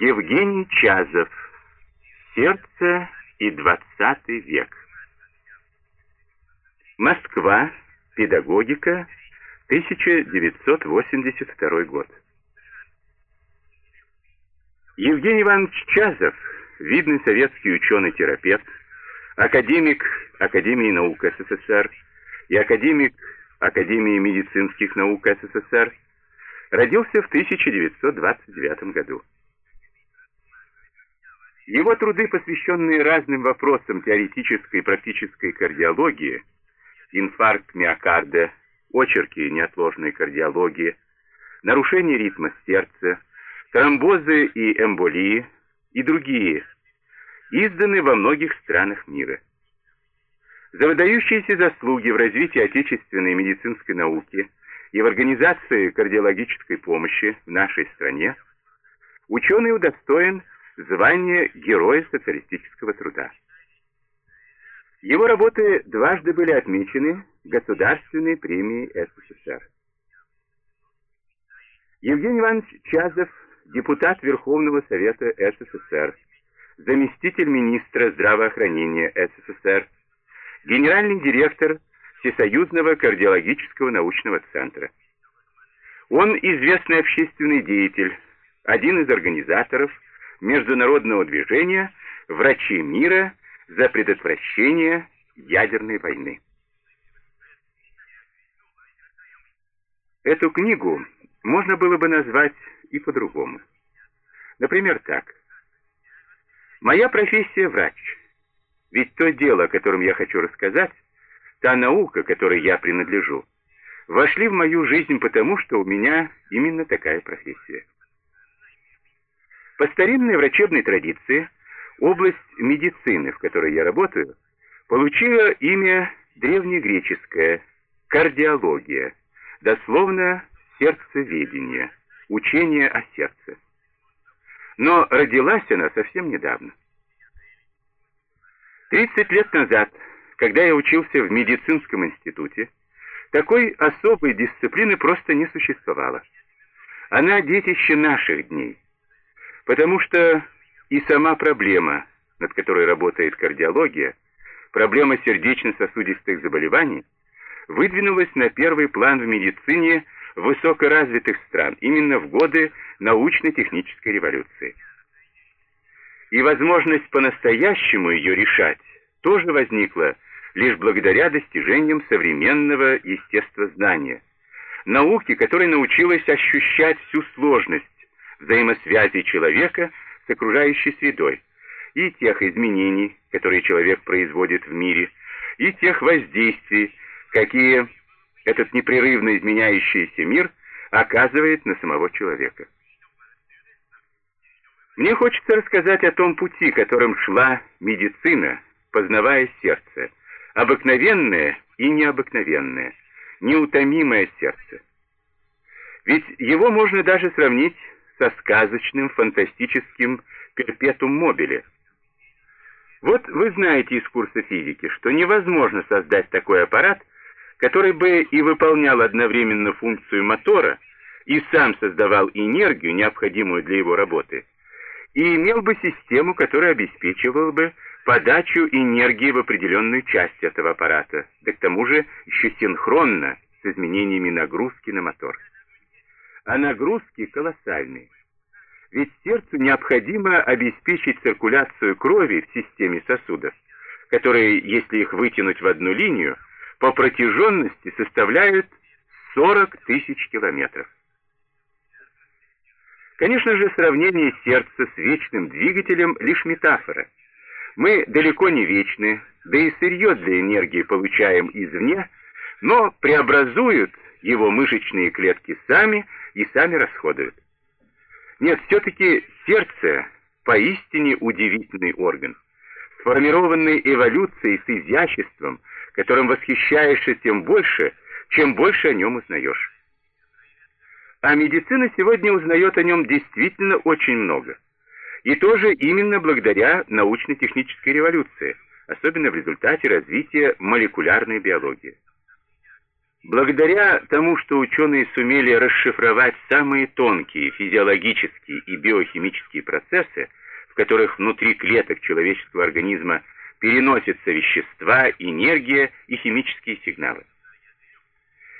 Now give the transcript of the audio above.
Евгений Чазов. Сердце и двадцатый век. Москва. Педагогика. 1982 год. Евгений Иванович Чазов, видный советский ученый-терапевт, академик Академии наук СССР и академик Академии медицинских наук СССР, родился в 1929 году. Его труды, посвященные разным вопросам теоретической и практической кардиологии, инфаркт миокарда, очерки неотложной кардиологии, нарушение ритма сердца, тромбозы и эмболии и другие, изданы во многих странах мира. За выдающиеся заслуги в развитии отечественной медицинской науки и в организации кардиологической помощи в нашей стране ученый удостоен звание Героя социалистического труда. Его работы дважды были отмечены Государственной премией СССР. Евгений Иванович Чазов, депутат Верховного Совета СССР, заместитель министра здравоохранения СССР, генеральный директор Всесоюзного кардиологического научного центра. Он известный общественный деятель, один из организаторов международного движения «Врачи мира за предотвращение ядерной войны». Эту книгу можно было бы назвать и по-другому. Например, так. «Моя профессия – врач». Ведь то дело, о котором я хочу рассказать, та наука, которой я принадлежу, вошли в мою жизнь потому, что у меня именно такая профессия. По старинной врачебной традиции, область медицины, в которой я работаю, получила имя древнегреческое кардиология, дословно сердцеведение, учение о сердце. Но родилась она совсем недавно. 30 лет назад, когда я учился в медицинском институте, такой особой дисциплины просто не существовало. Она детище наших дней, потому что и сама проблема, над которой работает кардиология, проблема сердечно-сосудистых заболеваний, выдвинулась на первый план в медицине высокоразвитых стран именно в годы научно-технической революции. И возможность по-настоящему ее решать тоже возникла лишь благодаря достижениям современного естествознания, науки, которая научилась ощущать всю сложность взаимосвязи человека с окружающей средой и тех изменений, которые человек производит в мире, и тех воздействий, какие этот непрерывно изменяющийся мир оказывает на самого человека. Мне хочется рассказать о том пути, которым шла медицина, познавая сердце, обыкновенное и необыкновенное, неутомимое сердце. Ведь его можно даже сравнить со сказочным фантастическим перпетум мобиле. Вот вы знаете из курса физики, что невозможно создать такой аппарат, который бы и выполнял одновременно функцию мотора, и сам создавал энергию, необходимую для его работы, и имел бы систему, которая обеспечивала бы подачу энергии в определенную часть этого аппарата, да к тому же еще синхронно с изменениями нагрузки на мотор. А нагрузки колоссальные. Ведь сердцу необходимо обеспечить циркуляцию крови в системе сосудов, которые, если их вытянуть в одну линию, по протяженности составляют 40 тысяч километров. Конечно же, сравнение сердца с вечным двигателем лишь метафора. Мы далеко не вечны, да и сырье для энергии получаем извне, но преобразуют его мышечные клетки сами и сами расходуют. Нет, все-таки сердце поистине удивительный орган, сформированный эволюцией с изяществом, которым восхищаешься тем больше, чем больше о нем узнаешь. А медицина сегодня узнает о нем действительно очень много. И тоже именно благодаря научно-технической революции, особенно в результате развития молекулярной биологии. Благодаря тому, что ученые сумели расшифровать самые тонкие физиологические и биохимические процессы, в которых внутри клеток человеческого организма переносятся вещества, энергия и химические сигналы.